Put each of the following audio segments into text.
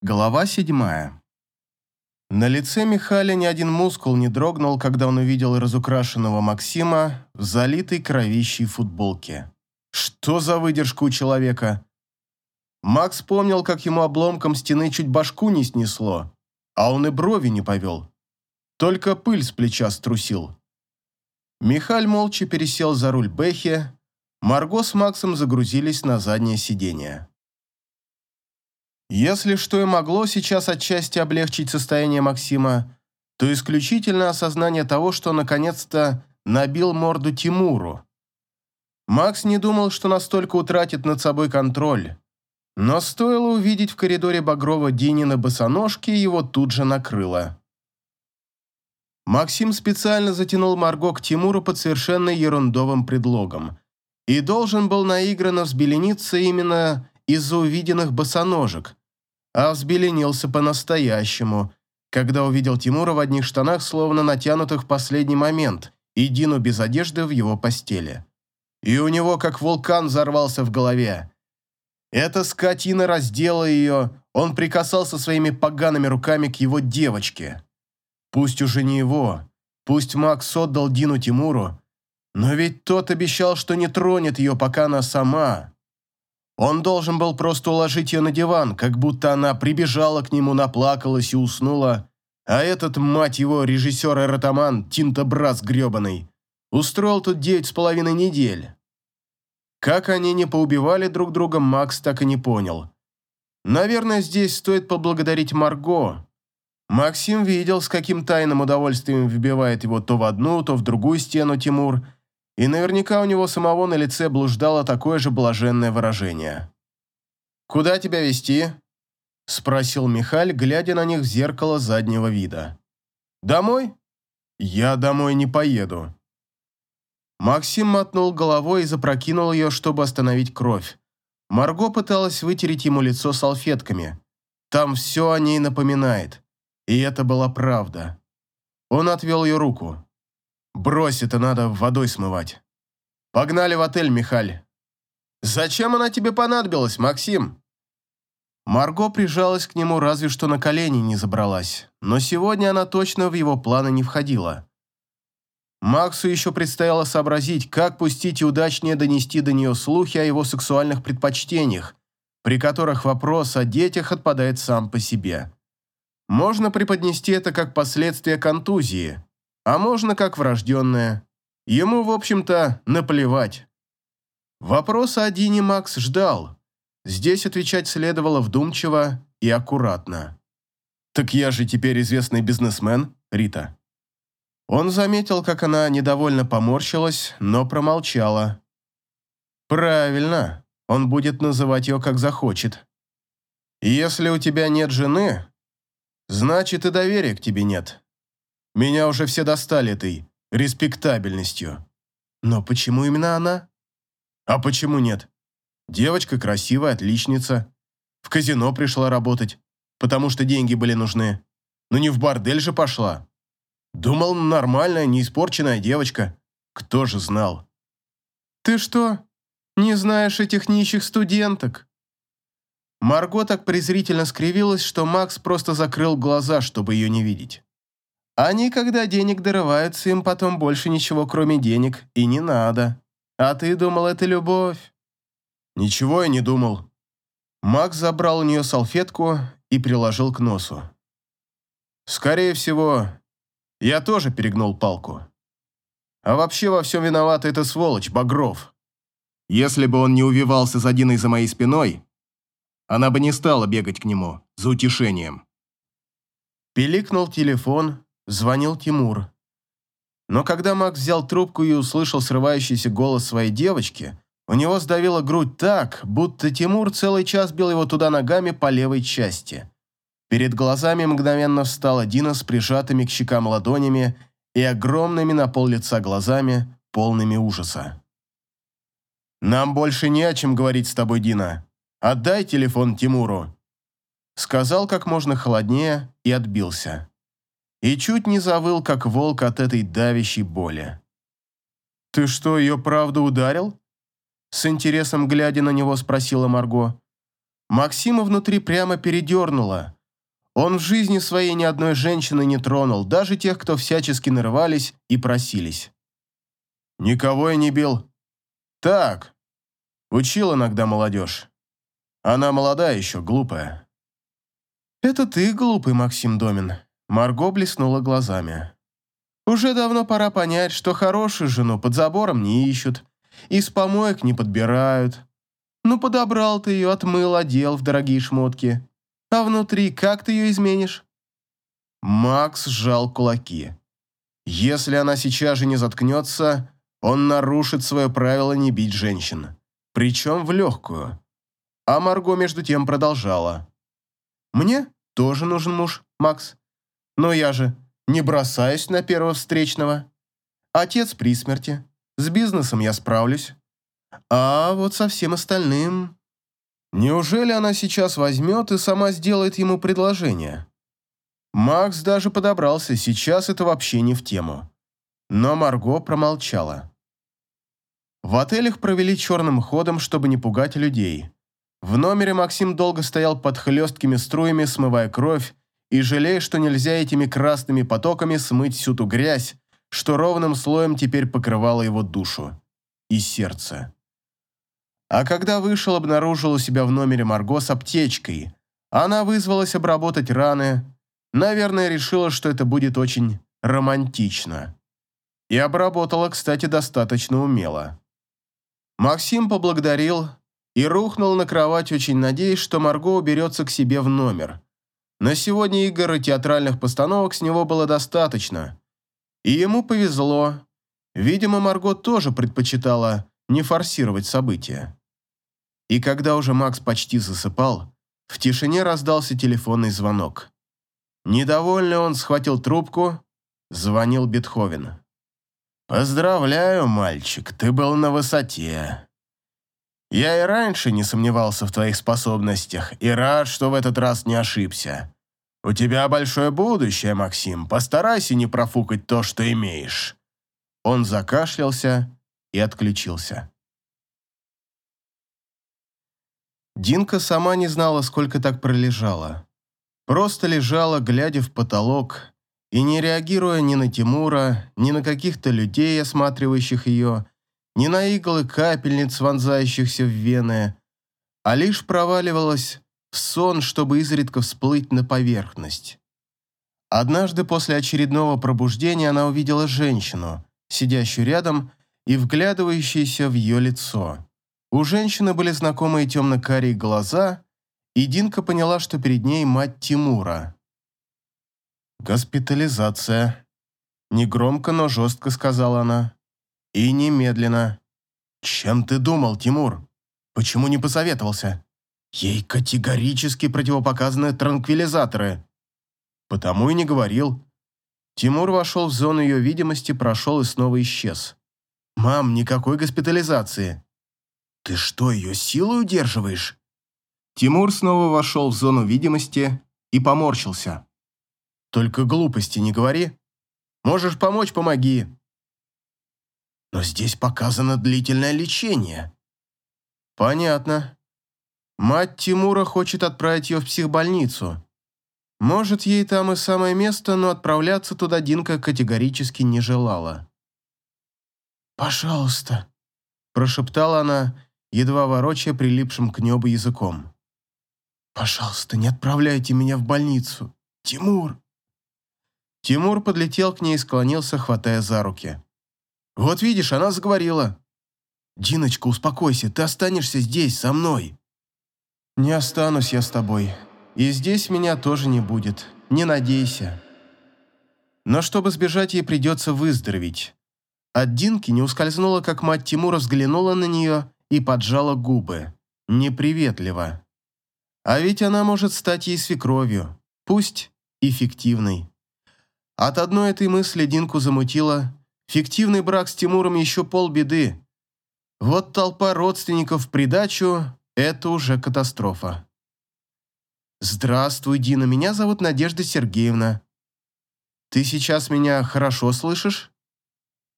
Глава седьмая. На лице Михаля ни один мускул не дрогнул, когда он увидел разукрашенного Максима в залитой кровищей футболке. Что за выдержка у человека? Макс помнил, как ему обломком стены чуть башку не снесло, а он и брови не повел. Только пыль с плеча струсил. Михаль молча пересел за руль Бэхи, Марго с Максом загрузились на заднее сиденье. Если что и могло сейчас отчасти облегчить состояние Максима, то исключительно осознание того, что наконец-то набил морду Тимуру. Макс не думал, что настолько утратит над собой контроль. Но стоило увидеть в коридоре Багрова Динина босоножки, его тут же накрыло. Максим специально затянул Марго к Тимуру под совершенно ерундовым предлогом и должен был наигранно взбелениться именно из-за увиденных босоножек, а взбеленился по-настоящему, когда увидел Тимура в одних штанах, словно натянутых в последний момент, и Дину без одежды в его постели. И у него как вулкан взорвался в голове. Эта скотина раздела ее, он прикасался своими погаными руками к его девочке. Пусть уже не его, пусть Макс отдал Дину Тимуру, но ведь тот обещал, что не тронет ее, пока она сама. Он должен был просто уложить ее на диван, как будто она прибежала к нему, наплакалась и уснула, а этот, мать его, режиссер Эротаман, Тинтобрас гребаный, устроил тут девять с половиной недель. Как они не поубивали друг друга, Макс так и не понял. Наверное, здесь стоит поблагодарить Марго. Максим видел, с каким тайным удовольствием вбивает его то в одну, то в другую стену Тимур – и наверняка у него самого на лице блуждало такое же блаженное выражение. «Куда тебя вести? спросил Михаль, глядя на них в зеркало заднего вида. «Домой?» «Я домой не поеду». Максим мотнул головой и запрокинул ее, чтобы остановить кровь. Марго пыталась вытереть ему лицо салфетками. Там все о ней напоминает. И это была правда. Он отвел ее руку. Брось, это надо водой смывать. Погнали в отель, Михаль. Зачем она тебе понадобилась, Максим? Марго прижалась к нему, разве что на колени не забралась, но сегодня она точно в его планы не входила. Максу еще предстояло сообразить, как пустить и удачнее донести до нее слухи о его сексуальных предпочтениях, при которых вопрос о детях отпадает сам по себе. Можно преподнести это как последствие контузии, а можно как врожденное. Ему, в общем-то, наплевать. Вопрос о Дине Макс ждал. Здесь отвечать следовало вдумчиво и аккуратно. «Так я же теперь известный бизнесмен, Рита». Он заметил, как она недовольно поморщилась, но промолчала. «Правильно, он будет называть ее как захочет. Если у тебя нет жены, значит и доверия к тебе нет. Меня уже все достали этой респектабельностью. Но почему именно она? А почему нет? Девочка красивая, отличница. В казино пришла работать, потому что деньги были нужны. Но не в бордель же пошла. Думал, нормальная, неиспорченная девочка. Кто же знал? Ты что, не знаешь этих нищих студенток? Марго так презрительно скривилась, что Макс просто закрыл глаза, чтобы ее не видеть. Они, когда денег дорываются, им потом больше ничего, кроме денег, и не надо. А ты думал, это любовь? Ничего я не думал. Макс забрал у нее салфетку и приложил к носу. Скорее всего, я тоже перегнул палку. А вообще во всем виноват эта сволочь, Багров. Если бы он не увивался за Диной за моей спиной, она бы не стала бегать к нему за утешением. Пиликнул телефон, звонил Тимур. Но когда Макс взял трубку и услышал срывающийся голос своей девочки, у него сдавила грудь так, будто Тимур целый час бил его туда ногами по левой части. Перед глазами мгновенно встала Дина с прижатыми к щекам ладонями и огромными на пол лица глазами, полными ужаса. «Нам больше не о чем говорить с тобой, Дина. Отдай телефон Тимуру», сказал как можно холоднее и отбился и чуть не завыл, как волк от этой давящей боли. «Ты что, ее правда ударил?» С интересом глядя на него спросила Марго. Максима внутри прямо передернуло. Он в жизни своей ни одной женщины не тронул, даже тех, кто всячески нарывались и просились. Никого я не бил. Так, учил иногда молодежь. Она молодая еще, глупая. Это ты глупый, Максим Домин. Марго блеснула глазами. Уже давно пора понять, что хорошую жену под забором не ищут, из помоек не подбирают. Ну, подобрал ты ее, отмыл, одел в дорогие шмотки. А внутри как ты ее изменишь? Макс сжал кулаки. Если она сейчас же не заткнется, он нарушит свое правило не бить женщин. Причем в легкую. А Марго между тем продолжала. «Мне тоже нужен муж, Макс. Но я же не бросаюсь на первого встречного. Отец при смерти. С бизнесом я справлюсь. А вот со всем остальным... Неужели она сейчас возьмет и сама сделает ему предложение? Макс даже подобрался, сейчас это вообще не в тему. Но Марго промолчала. В отелях провели черным ходом, чтобы не пугать людей. В номере Максим долго стоял под хлесткими струями, смывая кровь, и жалея, что нельзя этими красными потоками смыть всю ту грязь, что ровным слоем теперь покрывала его душу и сердце. А когда вышел, обнаружил у себя в номере Марго с аптечкой. Она вызвалась обработать раны. Наверное, решила, что это будет очень романтично. И обработала, кстати, достаточно умело. Максим поблагодарил и рухнул на кровать, очень надеясь, что Марго уберется к себе в номер. На сегодня игр и театральных постановок с него было достаточно. И ему повезло. Видимо, Марго тоже предпочитала не форсировать события. И когда уже Макс почти засыпал, в тишине раздался телефонный звонок. Недовольный он схватил трубку, звонил Бетховен. «Поздравляю, мальчик, ты был на высоте. Я и раньше не сомневался в твоих способностях и рад, что в этот раз не ошибся. У тебя большое будущее, Максим, постарайся не профукать то, что имеешь». Он закашлялся и отключился. Динка сама не знала, сколько так пролежала. Просто лежала, глядя в потолок, и не реагируя ни на Тимура, ни на каких-то людей, осматривающих ее, ни на иглы капельниц, вонзающихся в вены, а лишь проваливалась в сон, чтобы изредка всплыть на поверхность. Однажды после очередного пробуждения она увидела женщину, сидящую рядом и вглядывающуюся в ее лицо. У женщины были знакомые темно-карие глаза, и Динка поняла, что перед ней мать Тимура. «Госпитализация», — негромко, но жестко сказала она. «И немедленно». «Чем ты думал, Тимур? Почему не посоветовался?» «Ей категорически противопоказаны транквилизаторы». «Потому и не говорил». Тимур вошел в зону ее видимости, прошел и снова исчез. «Мам, никакой госпитализации». «Ты что, ее силой удерживаешь?» Тимур снова вошел в зону видимости и поморщился. «Только глупости не говори. Можешь помочь – помоги». «Но здесь показано длительное лечение». «Понятно. Мать Тимура хочет отправить ее в психбольницу. Может, ей там и самое место, но отправляться туда Динка категорически не желала». «Пожалуйста», – прошептала она, едва ворочая прилипшим к небу языком. «Пожалуйста, не отправляйте меня в больницу. Тимур!» Тимур подлетел к ней и склонился, хватая за руки. «Вот видишь, она заговорила». «Диночка, успокойся, ты останешься здесь, со мной». «Не останусь я с тобой. И здесь меня тоже не будет. Не надейся». Но чтобы сбежать, ей придется выздороветь. От Динки не ускользнула, как мать Тимура взглянула на нее и поджала губы. Неприветливо. А ведь она может стать ей свекровью, пусть и фиктивной. От одной этой мысли Динку замутило. Фиктивный брак с Тимуром еще полбеды. Вот толпа родственников в придачу – это уже катастрофа. «Здравствуй, Дина, меня зовут Надежда Сергеевна. Ты сейчас меня хорошо слышишь?»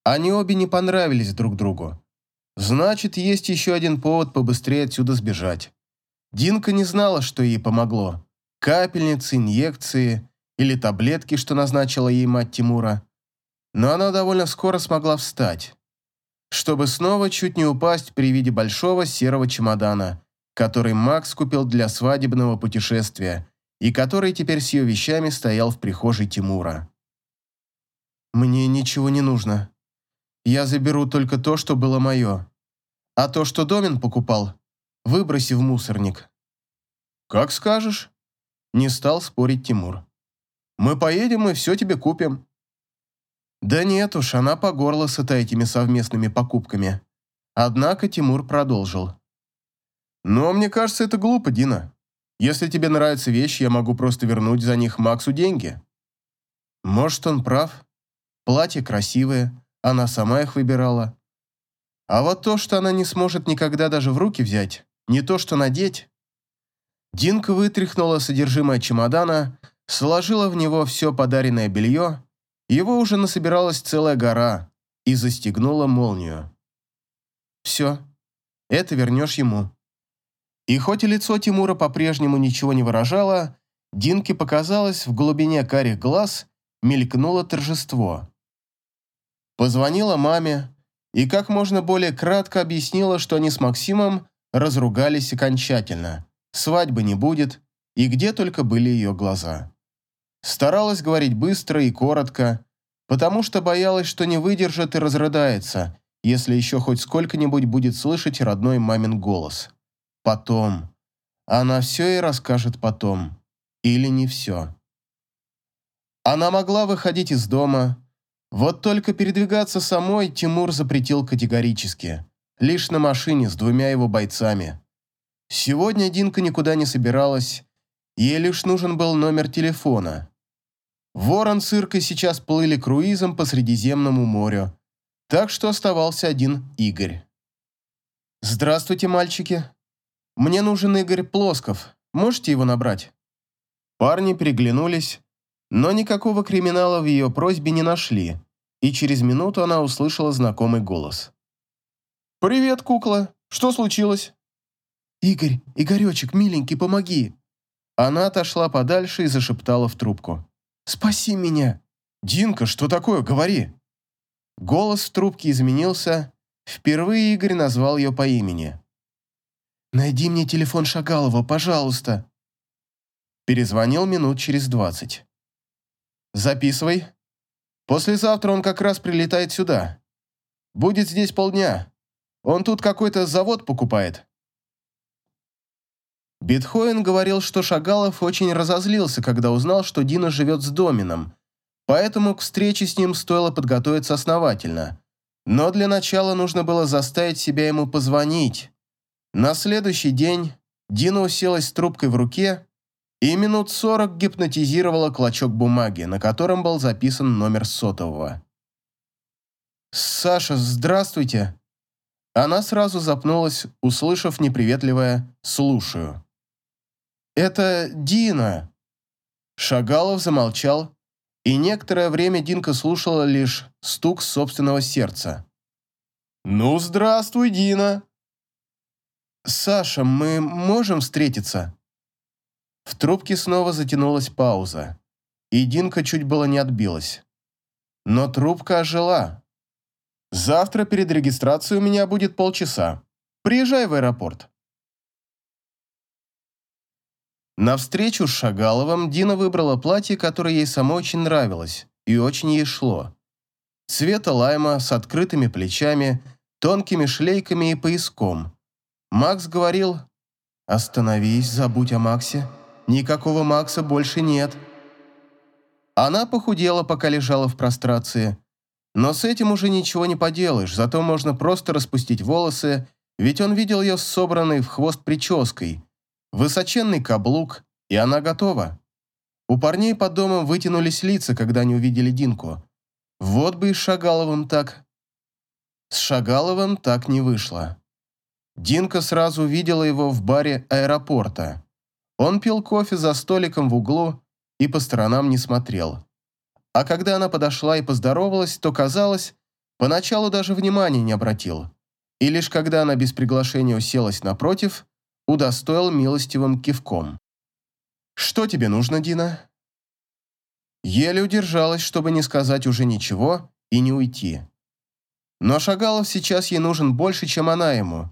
Они обе не понравились друг другу. Значит, есть еще один повод побыстрее отсюда сбежать. Динка не знала, что ей помогло. Капельницы, инъекции или таблетки, что назначила ей мать Тимура. Но она довольно скоро смогла встать, чтобы снова чуть не упасть при виде большого серого чемодана, который Макс купил для свадебного путешествия и который теперь с ее вещами стоял в прихожей Тимура. «Мне ничего не нужно. Я заберу только то, что было мое. А то, что Домин покупал, выброси в мусорник». «Как скажешь», — не стал спорить Тимур. «Мы поедем и все тебе купим». Да нет уж, она по горло сыта этими совместными покупками. Однако Тимур продолжил. «Но мне кажется, это глупо, Дина. Если тебе нравятся вещи, я могу просто вернуть за них Максу деньги». Может, он прав. Платья красивые, она сама их выбирала. А вот то, что она не сможет никогда даже в руки взять, не то что надеть. Динка вытряхнула содержимое чемодана, сложила в него все подаренное белье, его уже насобиралась целая гора, и застегнула молнию. «Все, это вернешь ему». И хоть и лицо Тимура по-прежнему ничего не выражало, Динке показалось, в глубине карих глаз мелькнуло торжество. Позвонила маме и как можно более кратко объяснила, что они с Максимом разругались окончательно, свадьбы не будет, и где только были ее глаза. Старалась говорить быстро и коротко, потому что боялась, что не выдержит и разрыдается, если еще хоть сколько-нибудь будет слышать родной мамин голос. Потом. Она все и расскажет потом. Или не все. Она могла выходить из дома. Вот только передвигаться самой Тимур запретил категорически. Лишь на машине с двумя его бойцами. Сегодня Динка никуда не собиралась. Ей лишь нужен был номер телефона. Ворон с Иркой сейчас плыли круизом по Средиземному морю. Так что оставался один Игорь. «Здравствуйте, мальчики», мне нужен Игорь Плосков. Можете его набрать?» Парни переглянулись, но никакого криминала в ее просьбе не нашли, и через минуту она услышала знакомый голос. «Привет, кукла. Что случилось?» «Игорь, Игоречек, миленький, помоги!» Она отошла подальше и зашептала в трубку. «Спаси меня!» «Динка, что такое? Говори!» Голос в трубке изменился. Впервые Игорь назвал ее по имени. «Найди мне телефон Шагалова, пожалуйста!» Перезвонил минут через двадцать. «Записывай. Послезавтра он как раз прилетает сюда. Будет здесь полдня. Он тут какой-то завод покупает». Бетхоен говорил, что Шагалов очень разозлился, когда узнал, что Дина живет с Домином, поэтому к встрече с ним стоило подготовиться основательно. Но для начала нужно было заставить себя ему позвонить, на следующий день Дина уселась с трубкой в руке и минут сорок гипнотизировала клочок бумаги, на котором был записан номер сотового. «Саша, здравствуйте!» Она сразу запнулась, услышав неприветливое «слушаю». «Это Дина!» Шагалов замолчал, и некоторое время Динка слушала лишь стук собственного сердца. «Ну, здравствуй, Дина!» «Саша, мы можем встретиться?» В трубке снова затянулась пауза, и Динка чуть было не отбилась. Но трубка ожила. «Завтра перед регистрацией у меня будет полчаса. Приезжай в аэропорт». На встречу с Шагаловым Дина выбрала платье, которое ей самой очень нравилось и очень ей шло. Цвета лайма с открытыми плечами, тонкими шлейками и пояском. Макс говорил, «Остановись, забудь о Максе. Никакого Макса больше нет». Она похудела, пока лежала в прострации. Но с этим уже ничего не поделаешь, зато можно просто распустить волосы, ведь он видел ее собранной в хвост прической. Высоченный каблук, и она готова. У парней под домом вытянулись лица, когда они увидели Динку. Вот бы и с Шагаловым так. С Шагаловым так не вышло. Динка сразу увидела его в баре аэропорта. Он пил кофе за столиком в углу и по сторонам не смотрел. А когда она подошла и поздоровалась, то, казалось, поначалу даже внимания не обратил. И лишь когда она без приглашения уселась напротив, удостоил милостивым кивком. «Что тебе нужно, Дина?» Еле удержалась, чтобы не сказать уже ничего и не уйти. Но Шагалов сейчас ей нужен больше, чем она ему,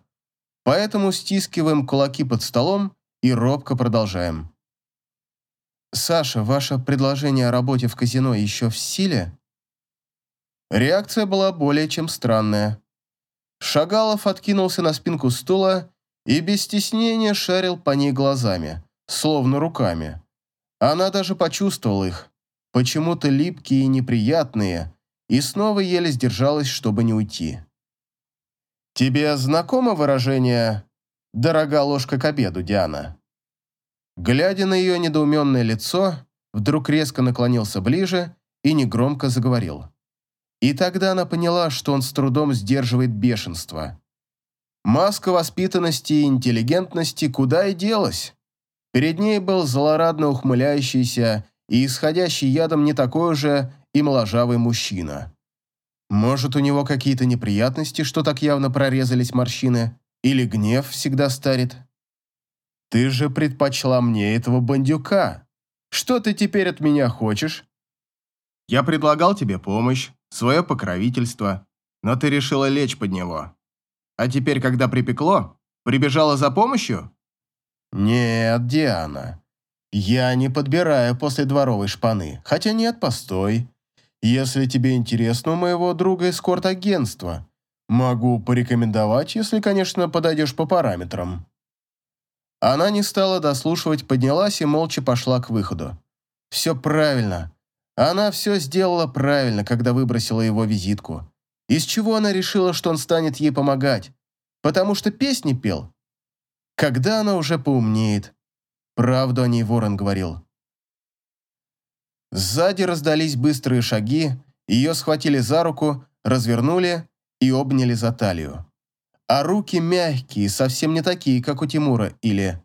поэтому стискиваем кулаки под столом и робко продолжаем. «Саша, ваше предложение о работе в казино еще в силе?» Реакция была более чем странная. Шагалов откинулся на спинку стула и без стеснения шарил по ней глазами, словно руками. Она даже почувствовала их, почему-то липкие и неприятные, и снова еле сдержалась, чтобы не уйти. «Тебе знакомо выражение «дорога ложка к обеду, Диана»?» Глядя на ее недоуменное лицо, вдруг резко наклонился ближе и негромко заговорил. И тогда она поняла, что он с трудом сдерживает бешенство. Маска воспитанности и интеллигентности куда и делась. Перед ней был злорадно ухмыляющийся и исходящий ядом не такой уже и моложавый мужчина. Может, у него какие-то неприятности, что так явно прорезались морщины, или гнев всегда старит? Ты же предпочла мне этого бандюка. Что ты теперь от меня хочешь? Я предлагал тебе помощь, свое покровительство, но ты решила лечь под него. А теперь, когда припекло, прибежала за помощью? Нет, Диана, я не подбираю после дворовой шпаны. Хотя нет, постой. Если тебе интересно у моего друга эскорт-агентства, могу порекомендовать, если, конечно, подойдешь по параметрам. Она не стала дослушивать, поднялась и молча пошла к выходу. Все правильно. Она все сделала правильно, когда выбросила его визитку. Из чего она решила, что он станет ей помогать? Потому что песни пел? Когда она уже поумнеет? Правду о ней Ворон говорил. Сзади раздались быстрые шаги, ее схватили за руку, развернули и обняли за талию. А руки мягкие, совсем не такие, как у Тимура, или...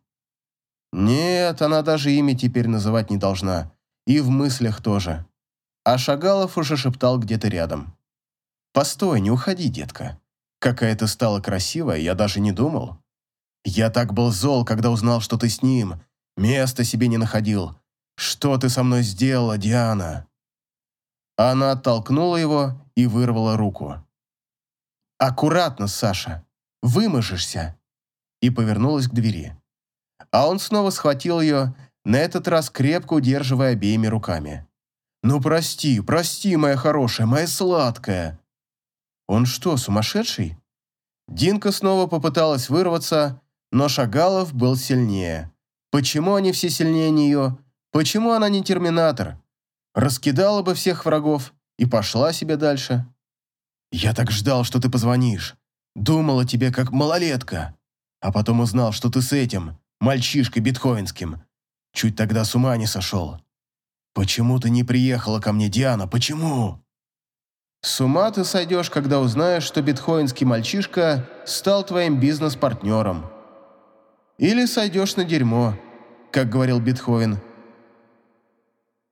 Нет, она даже имя теперь называть не должна. И в мыслях тоже. А Шагалов уже шептал где-то рядом. «Постой, не уходи, детка. Какая ты стала красивая, я даже не думал. Я так был зол, когда узнал, что ты с ним. Места себе не находил. Что ты со мной сделала, Диана?» Она оттолкнула его и вырвала руку. «Аккуратно, Саша. Выможешься!» И повернулась к двери. А он снова схватил ее, на этот раз крепко удерживая обеими руками. «Ну прости, прости, моя хорошая, моя сладкая!» «Он что, сумасшедший?» Динка снова попыталась вырваться, но Шагалов был сильнее. Почему они все сильнее нее? Почему она не терминатор? Раскидала бы всех врагов и пошла себе дальше. «Я так ждал, что ты позвонишь. Думал о тебе как малолетка. А потом узнал, что ты с этим, мальчишкой бетховенским. Чуть тогда с ума не сошел. Почему ты не приехала ко мне, Диана? Почему? С ума ты сойдешь, когда узнаешь, что бетховенский мальчишка стал твоим бизнес-партнером. Или сойдешь на дерьмо, как говорил Бетховен.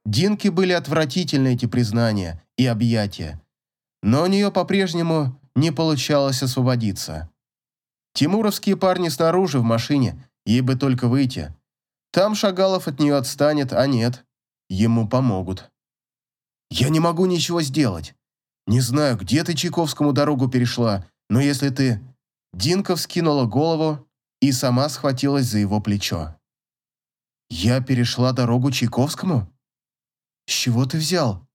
Динке были отвратительны эти признания и объятия, но у нее по-прежнему не получалось освободиться. Тимуровские парни снаружи в машине, ей бы только выйти. Там Шагалов от нее отстанет, а нет, ему помогут. Я не могу ничего сделать. Не знаю, где ты Чайковскому дорогу перешла, но если ты... Динка вскинула голову и сама схватилась за его плечо. Я перешла дорогу Чайковскому? С чего ты взял?